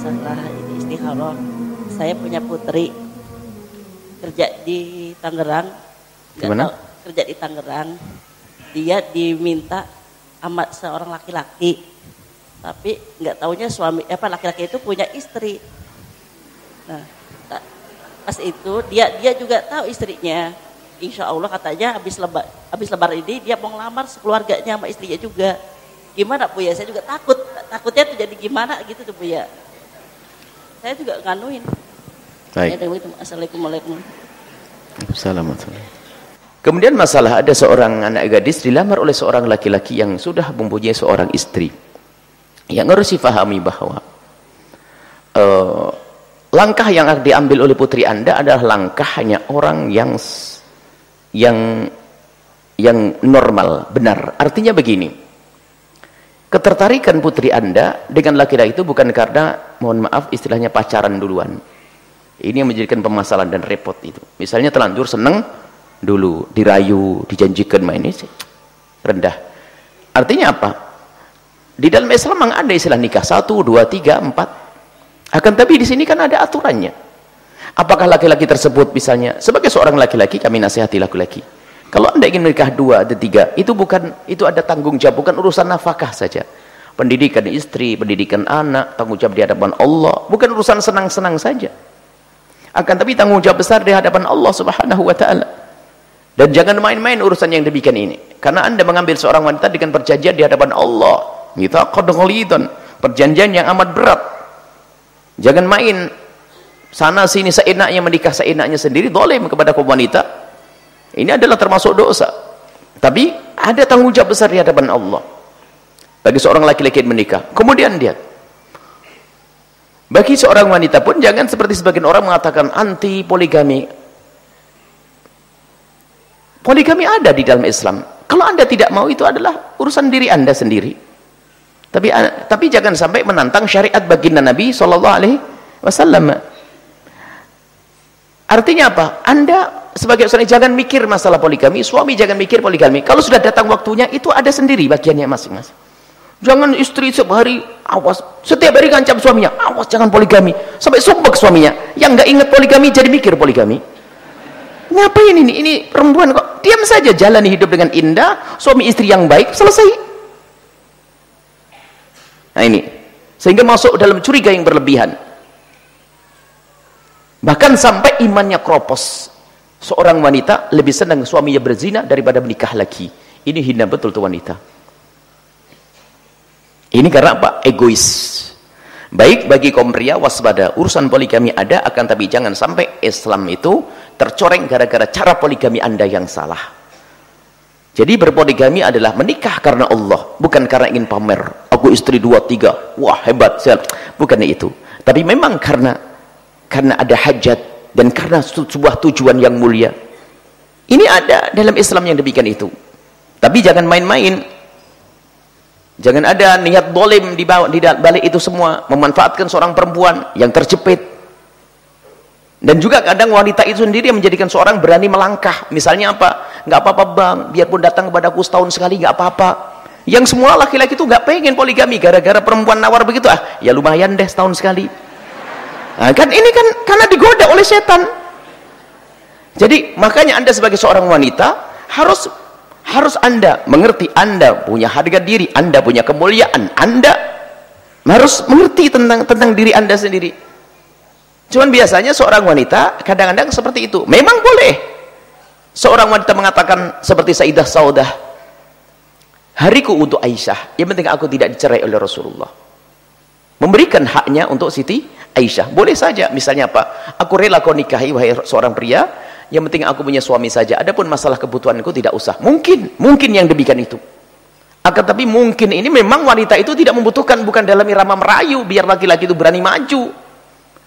masalah ini istikharah. Saya punya putri kerja di Tangerang. Gimana? tahu, kerja di Tangerang. Dia diminta sama seorang laki-laki. Tapi nggak taunya suami apa laki-laki itu punya istri. Nah, pas itu dia dia juga tahu istrinya. Insya Allah katanya habis lebar habis lebar ini dia mau ngelamar sekeluarganya sama istrinya juga. Gimana Bu ya? Saya juga takut. Takutnya tuh jadi gimana gitu tuh Bu ya. Saya juga nganuin. Ya, Baik. Assalamualaikum warahmatullahi Assalamualaikum. Kemudian masalah ada seorang anak gadis dilamar oleh seorang laki-laki yang sudah mempunyai seorang istri. Yang harus difahami bahwa eh, langkah yang akan diambil oleh putri anda adalah langkah hanya orang yang yang yang normal, benar. Artinya begini. Ketertarikan putri anda dengan laki-laki itu bukan karena, mohon maaf istilahnya pacaran duluan. Ini yang menjadikan permasalahan dan repot itu. Misalnya telanjur seneng dulu, dirayu, dijanjikan main ini rendah. Artinya apa? Di dalam Islam memang ada istilah nikah satu, dua, tiga, empat. Akan tapi di sini kan ada aturannya. Apakah laki-laki tersebut misalnya sebagai seorang laki-laki kami nasihati laki-laki. Kalau anda ingin menikah dua atau tiga, itu bukan itu ada tanggung jawab, bukan urusan nafkah saja. Pendidikan istri, pendidikan anak, tanggung jawab di hadapan Allah, bukan urusan senang-senang saja akan tapi tanggung jawab besar di hadapan Allah Subhanahu wa taala. Dan jangan main-main urusan yang demikian ini. Karena Anda mengambil seorang wanita dengan perjanjian di hadapan Allah. Mitsaqad ghalidun, perjanjian yang amat berat. Jangan main sana sini seenaknya menikah seenaknya sendiri zalim kepada kaum wanita. Ini adalah termasuk dosa. Tapi ada tanggung jawab besar di hadapan Allah. Bagi seorang laki-laki menikah. Kemudian dia bagi seorang wanita pun jangan seperti sebagian orang mengatakan anti poligami. Poligami ada di dalam Islam. Kalau Anda tidak mau itu adalah urusan diri Anda sendiri. Tapi tapi jangan sampai menantang syariat baginda Nabi sallallahu alaihi wasallam. Artinya apa? Anda sebagai seorang jangan mikir masalah poligami, suami jangan mikir poligami. Kalau sudah datang waktunya itu ada sendiri bagiannya masing-masing. Jangan istri setiap hari awas, setiap hari ngancam suaminya, awas jangan poligami. Sampai sumpah suaminya. Yang nggak ingat poligami jadi mikir poligami. Ngapain ini? Ini perempuan kok diam saja jalani hidup dengan indah, suami istri yang baik, selesai. Nah ini. Sehingga masuk dalam curiga yang berlebihan. Bahkan sampai imannya kropos. Seorang wanita lebih senang suaminya berzina daripada menikah lagi. Ini hina betul tuh wanita. Ini karena apa? Egois. Baik bagi kaum pria waspada urusan poligami ada akan tapi jangan sampai Islam itu tercoreng gara-gara cara poligami Anda yang salah. Jadi berpoligami adalah menikah karena Allah, bukan karena ingin pamer. Aku istri dua tiga, wah hebat, saya. bukan itu. Tapi memang karena karena ada hajat dan karena sebuah tujuan yang mulia. Ini ada dalam Islam yang demikian itu. Tapi jangan main-main. Jangan ada niat dolim di, balik itu semua. Memanfaatkan seorang perempuan yang terjepit. Dan juga kadang wanita itu sendiri yang menjadikan seorang berani melangkah. Misalnya apa? Nggak apa-apa bang, biarpun datang kepadaku setahun sekali, nggak apa-apa. Yang semua laki-laki itu nggak pengen poligami. Gara-gara perempuan nawar begitu, ah ya lumayan deh setahun sekali. Nah, kan ini kan karena digoda oleh setan. Jadi makanya anda sebagai seorang wanita harus harus anda mengerti anda punya harga diri, anda punya kemuliaan, anda harus mengerti tentang tentang diri anda sendiri. Cuman biasanya seorang wanita kadang-kadang seperti itu. Memang boleh. Seorang wanita mengatakan seperti Sayyidah Saudah, hariku untuk Aisyah, yang penting aku tidak dicerai oleh Rasulullah. Memberikan haknya untuk Siti Aisyah. Boleh saja, misalnya apa? Aku rela kau nikahi wahai seorang pria, yang penting aku punya suami saja. Adapun masalah kebutuhanku tidak usah. Mungkin, mungkin yang demikian itu. Akan tapi mungkin ini memang wanita itu tidak membutuhkan bukan dalam irama merayu biar laki-laki itu berani maju.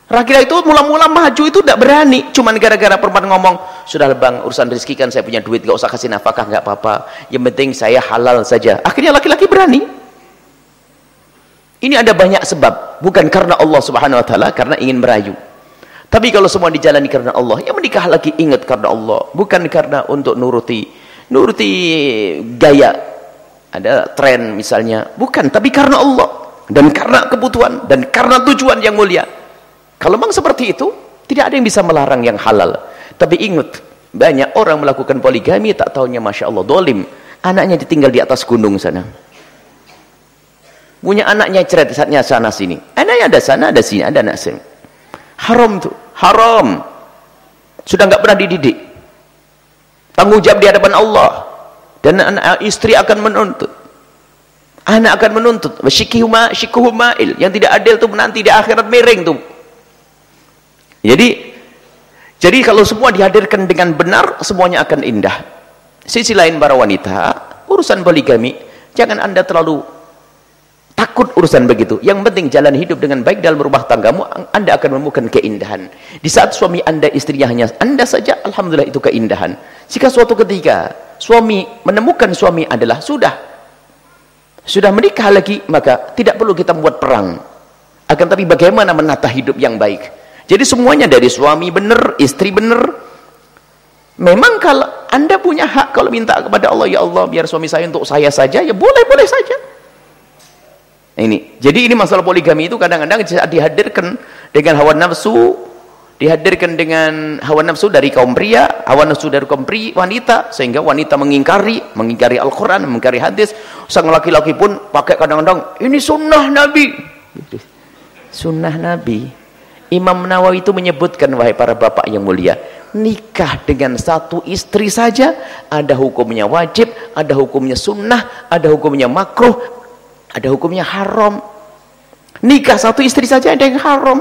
Laki-laki itu mula-mula maju itu tidak berani, cuman gara-gara perempuan ngomong, "Sudah bang, urusan rezeki kan saya punya duit, gak usah kasih nafkah, nggak apa-apa. Yang penting saya halal saja." Akhirnya laki-laki berani. Ini ada banyak sebab, bukan karena Allah Subhanahu wa taala, karena ingin merayu. Tapi kalau semua dijalani karena Allah, ya menikah lagi ingat karena Allah, bukan karena untuk nuruti nuruti gaya. Ada tren misalnya, bukan, tapi karena Allah. dan karena kebutuhan dan karena tujuan yang mulia. Kalau memang seperti itu tidak ada yang bisa melarang yang halal. Tapi ingat banyak orang melakukan poligami tak tahunya Masya Allah dolim. Anaknya ditinggal di atas gunung sana. Punya anaknya ceret saatnya sana sini. Anaknya ada sana ada sini ada anak sini. Haram tuh haram. Sudah nggak pernah dididik. Tanggung jawab di hadapan Allah. Dan anak istri akan menuntut. Anak akan menuntut. Yang tidak adil itu nanti di akhirat miring tuh jadi jadi kalau semua dihadirkan dengan benar semuanya akan indah. Sisi lain para wanita urusan poligami jangan anda terlalu takut urusan begitu. Yang penting jalan hidup dengan baik dalam rumah tanggamu anda akan menemukan keindahan. Di saat suami anda istrinya hanya anda saja Alhamdulillah itu keindahan. Jika suatu ketika suami menemukan suami adalah sudah sudah menikah lagi maka tidak perlu kita membuat perang. Akan tapi bagaimana menata hidup yang baik? Jadi semuanya dari suami benar istri benar. Memang kalau anda punya hak kalau minta kepada Allah ya Allah biar suami saya untuk saya saja ya boleh boleh saja ini jadi ini masalah poligami itu kadang-kadang dihadirkan dengan hawa nafsu dihadirkan dengan hawa nafsu dari kaum pria, hawa nafsu dari kaum pria, wanita, sehingga wanita mengingkari, mengingkari Al-Quran, mengingkari hadis. Sang laki-laki pun pakai kadang-kadang, ini sunnah Nabi. Sunnah Nabi. Imam Nawawi itu menyebutkan, wahai para bapak yang mulia, nikah dengan satu istri saja, ada hukumnya wajib, ada hukumnya sunnah, ada hukumnya makruh, ada hukumnya haram. Nikah satu istri saja ada yang haram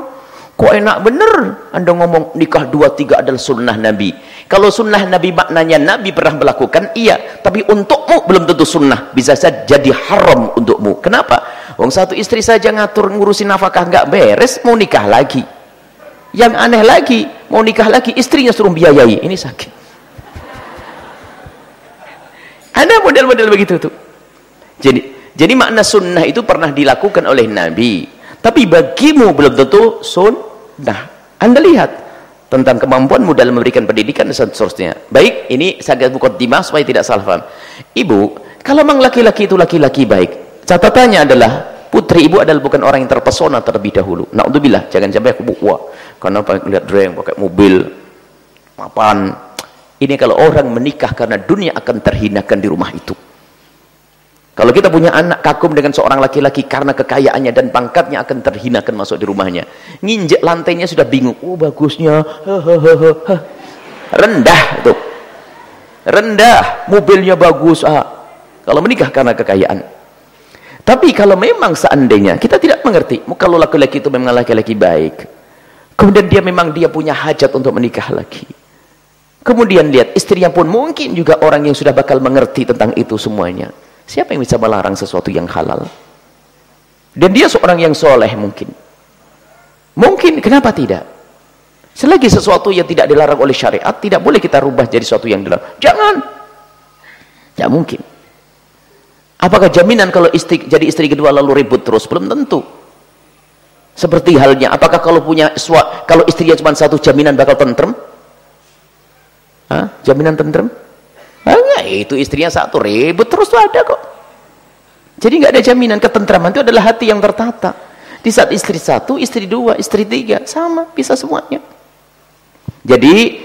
Kok enak bener anda ngomong nikah dua tiga adalah sunnah Nabi. Kalau sunnah Nabi maknanya Nabi pernah melakukan, iya. Tapi untukmu belum tentu sunnah. Bisa saja jadi haram untukmu. Kenapa? Wong satu istri saja ngatur ngurusin nafkah nggak beres, mau nikah lagi. Yang aneh lagi, mau nikah lagi, istrinya suruh biayai. Ini sakit. Ada model-model begitu tuh. Jadi, jadi makna sunnah itu pernah dilakukan oleh Nabi tapi bagimu belum tentu sunnah. Anda lihat tentang kemampuanmu dalam memberikan pendidikan dan seterusnya. Baik, ini saya mukaddimah supaya tidak salah. Ibu, kalau memang laki-laki itu laki-laki baik, catatannya adalah putri ibu adalah bukan orang yang terpesona terlebih dahulu. Naudzubillah, jangan sampai aku wah, karena lihat dreng pakai mobil, mapan. Ini kalau orang menikah karena dunia akan terhinakan di rumah itu. Kalau kita punya anak kagum dengan seorang laki-laki karena kekayaannya dan pangkatnya akan terhinakan masuk di rumahnya. Nginjek lantainya sudah bingung. Oh bagusnya. Rendah itu. Rendah. Mobilnya bagus. Ah. Kalau menikah karena kekayaan. Tapi kalau memang seandainya kita tidak mengerti. Kalau laki-laki itu memang laki-laki baik. Kemudian dia memang dia punya hajat untuk menikah lagi. Kemudian lihat istrinya pun mungkin juga orang yang sudah bakal mengerti tentang itu semuanya Siapa yang bisa melarang sesuatu yang halal? Dan dia seorang yang soleh mungkin. Mungkin, kenapa tidak? Selagi sesuatu yang tidak dilarang oleh syariat, tidak boleh kita rubah jadi sesuatu yang dilarang. Jangan. Tidak mungkin. Apakah jaminan kalau istri, jadi istri kedua lalu ribut terus? Belum tentu. Seperti halnya, apakah kalau punya kalau istrinya cuma satu jaminan bakal tentrem? Hah? Jaminan tentrem? Itu istrinya satu ribut terus tuh ada kok. Jadi nggak ada jaminan ketentraman itu adalah hati yang tertata. Di saat istri satu, istri dua, istri tiga, sama, bisa semuanya. Jadi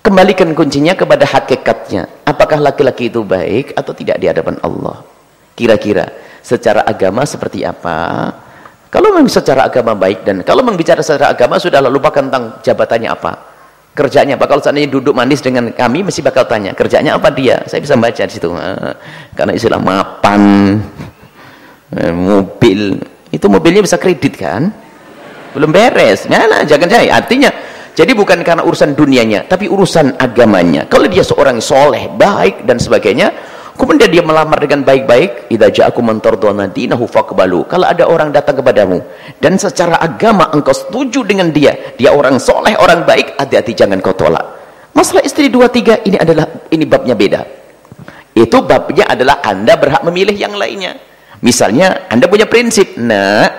kembalikan kuncinya kepada hakikatnya. Apakah laki-laki itu baik atau tidak di hadapan Allah? Kira-kira secara agama seperti apa? Kalau memang secara agama baik dan kalau memang bicara secara agama sudah lupakan tentang jabatannya apa? Kerjanya apa? Kalau seandainya duduk manis dengan kami mesti bakal tanya kerjanya apa dia? Saya bisa baca di situ. Karena istilah mapan eh, mobil. Itu mobilnya bisa kredit kan? Belum beres. Nah, nah jangan. Artinya jadi bukan karena urusan dunianya tapi urusan agamanya. Kalau dia seorang soleh baik dan sebagainya kemudian dia melamar dengan baik-baik idza ja'akum man tardawna dinahu faqbalu. Kalau ada orang datang kepadamu dan secara agama engkau setuju dengan dia dia orang soleh orang baik hati-hati jangan kau tolak. Masalah istri dua tiga ini adalah ini babnya beda. Itu babnya adalah anda berhak memilih yang lainnya. Misalnya anda punya prinsip nak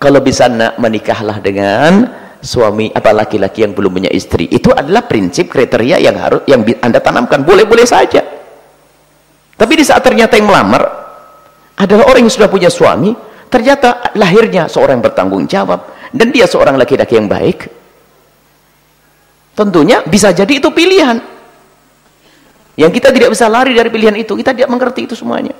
kalau bisa nak menikahlah dengan suami apa laki-laki yang belum punya istri. Itu adalah prinsip kriteria yang harus yang anda tanamkan. Boleh-boleh saja tapi di saat ternyata yang melamar adalah orang yang sudah punya suami, ternyata lahirnya seorang yang bertanggung jawab dan dia seorang laki-laki yang baik tentunya bisa jadi itu pilihan. Yang kita tidak bisa lari dari pilihan itu kita tidak mengerti itu semuanya.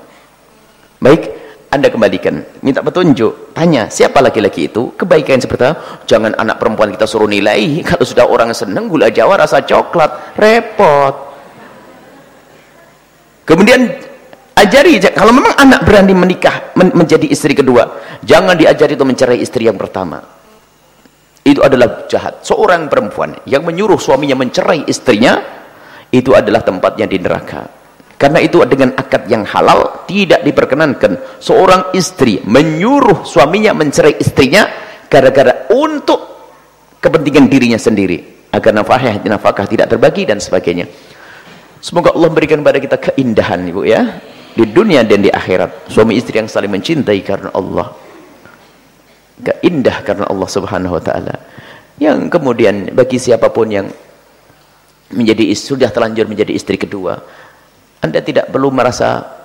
Baik anda kembalikan. Minta petunjuk. Tanya siapa laki-laki itu? Kebaikan seperti apa? Jangan anak perempuan kita suruh nilai. Kalau sudah orang senang gula jawa rasa coklat. Repot kemudian ajari kalau memang anak berani menikah men menjadi istri kedua jangan diajari itu mencerai istri yang pertama. Itu adalah jahat. Seorang perempuan yang menyuruh suaminya mencerai istrinya itu adalah tempatnya di neraka. Karena itu dengan akad yang halal tidak diperkenankan seorang istri menyuruh suaminya mencerai istrinya gara-gara untuk kepentingan dirinya sendiri. Agar nafkah nafkah tidak terbagi dan sebagainya. Semoga Allah berikan kepada kita keindahan Ibu ya di dunia dan di akhirat. Suami istri yang saling mencintai karena Allah. Keindah karena Allah Subhanahu wa taala. Yang kemudian bagi siapa pun yang menjadi sudah terlanjur menjadi istri kedua, anda tidak perlu merasa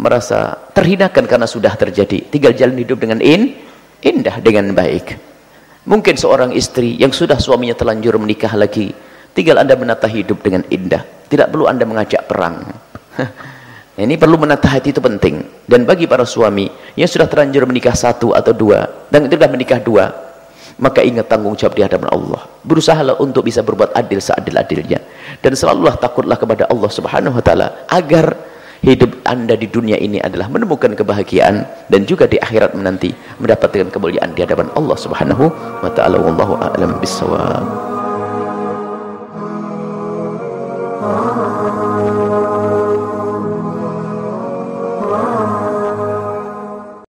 merasa terhinakan karena sudah terjadi. Tinggal jalan hidup dengan in, indah dengan baik. Mungkin seorang istri yang sudah suaminya terlanjur menikah lagi, tinggal Anda menata hidup dengan indah. Tidak perlu Anda mengajak perang. Ini perlu menata hati itu penting. Dan bagi para suami yang sudah terlanjur menikah satu atau dua, dan sudah menikah dua, maka ingat tanggung jawab di hadapan Allah berusahalah untuk bisa berbuat adil seadil-adilnya dan selalulah takutlah kepada Allah subhanahu wa ta'ala agar hidup anda di dunia ini adalah menemukan kebahagiaan dan juga di akhirat menanti mendapatkan kemuliaan di hadapan Allah subhanahu wa ta'ala wallahu a'lam Oh.